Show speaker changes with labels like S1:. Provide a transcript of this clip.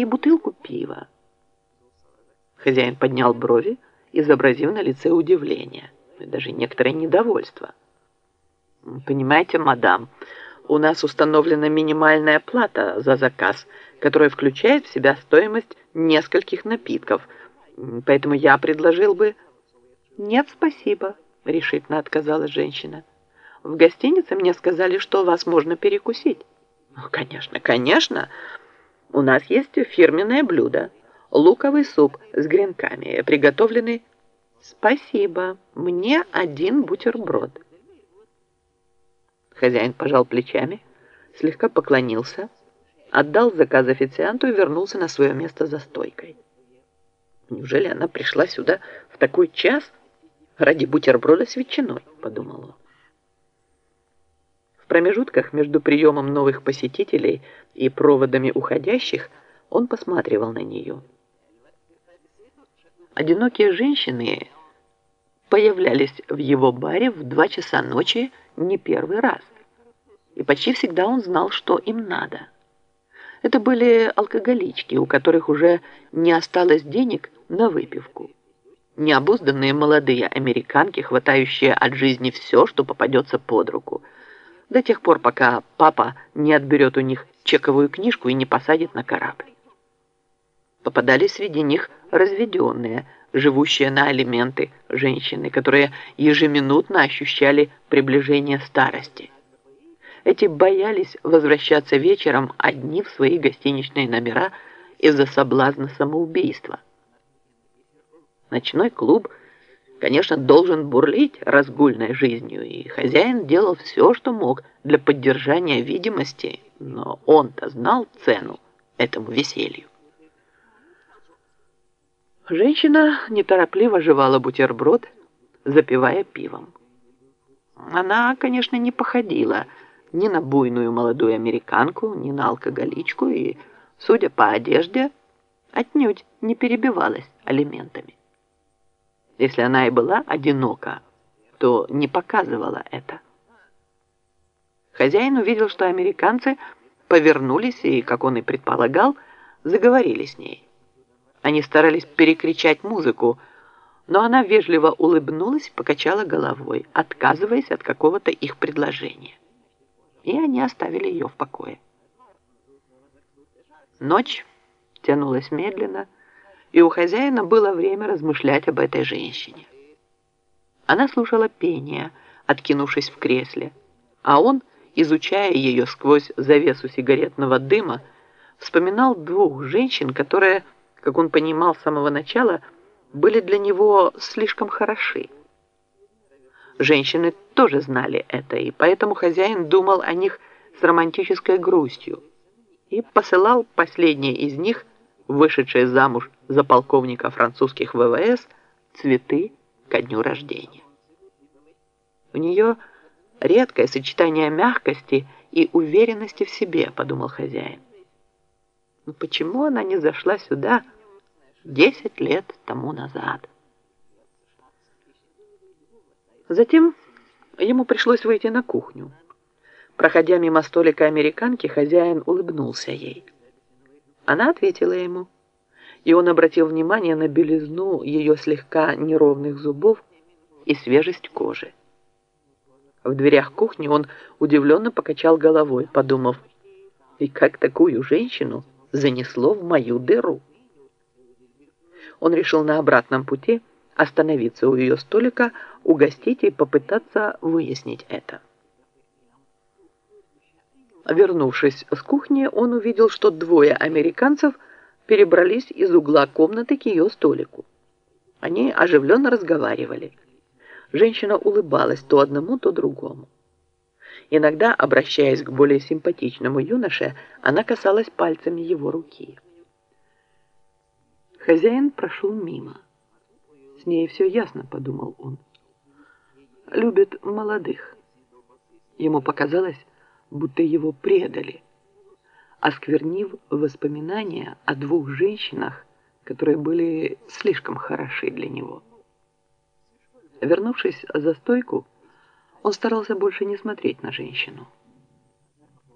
S1: и бутылку пива. Хозяин поднял брови, изобразив на лице удивление даже некоторое недовольство. «Понимаете, мадам, у нас установлена минимальная плата за заказ, которая включает в себя стоимость нескольких напитков, поэтому я предложил бы...» «Нет, спасибо», — решительно отказалась женщина. «В гостинице мне сказали, что вас можно перекусить». «Ну, конечно, конечно. У нас есть фирменное блюдо. Луковый суп с гренками, приготовленный...» «Спасибо. Мне один бутерброд». Хозяин пожал плечами, слегка поклонился, отдал заказ официанту и вернулся на свое место за стойкой. Неужели она пришла сюда в такой час ради бутерброда с ветчиной, подумал он. В промежутках между приемом новых посетителей и проводами уходящих он посматривал на нее. Одинокие женщины появлялись в его баре в два часа ночи не первый раз. И почти всегда он знал, что им надо. Это были алкоголички, у которых уже не осталось денег на выпивку. Необузданные молодые американки, хватающие от жизни все, что попадется под руку. До тех пор, пока папа не отберет у них чековую книжку и не посадит на корабль. Попадались среди них разведенные, живущие на алименты женщины, которые ежеминутно ощущали приближение старости. Эти боялись возвращаться вечером одни в свои гостиничные номера из-за соблазна самоубийства. Ночной клуб, конечно, должен бурлить разгульной жизнью, и хозяин делал все, что мог для поддержания видимости, но он-то знал цену этому веселью. Женщина неторопливо жевала бутерброд, запивая пивом. Она, конечно, не походила ни на буйную молодую американку, ни на алкоголичку и, судя по одежде, отнюдь не перебивалась алиментами. Если она и была одинока, то не показывала это. Хозяин увидел, что американцы повернулись и, как он и предполагал, заговорили с ней. Они старались перекричать музыку, но она вежливо улыбнулась покачала головой, отказываясь от какого-то их предложения. И они оставили ее в покое. Ночь тянулась медленно, и у хозяина было время размышлять об этой женщине. Она слушала пение, откинувшись в кресле, а он, изучая ее сквозь завесу сигаретного дыма, вспоминал двух женщин, которые как он понимал с самого начала, были для него слишком хороши. Женщины тоже знали это, и поэтому хозяин думал о них с романтической грустью и посылал последние из них, вышедшие замуж за полковника французских ВВС, цветы ко дню рождения. У нее редкое сочетание мягкости и уверенности в себе, подумал хозяин. Но почему она не зашла сюда, Десять лет тому назад. Затем ему пришлось выйти на кухню. Проходя мимо столика американки, хозяин улыбнулся ей. Она ответила ему, и он обратил внимание на белизну ее слегка неровных зубов и свежесть кожи. В дверях кухни он удивленно покачал головой, подумав, и как такую женщину занесло в мою дыру он решил на обратном пути остановиться у ее столика, угостить и попытаться выяснить это. Вернувшись с кухни, он увидел, что двое американцев перебрались из угла комнаты к ее столику. Они оживленно разговаривали. Женщина улыбалась то одному, то другому. Иногда, обращаясь к более симпатичному юноше, она касалась пальцами его руки. Хозяин прошел мимо. С ней все ясно, подумал он. Любит молодых. Ему показалось, будто его предали, осквернив воспоминания о двух женщинах, которые были слишком хороши для него. Вернувшись за стойку, он старался больше не смотреть на женщину.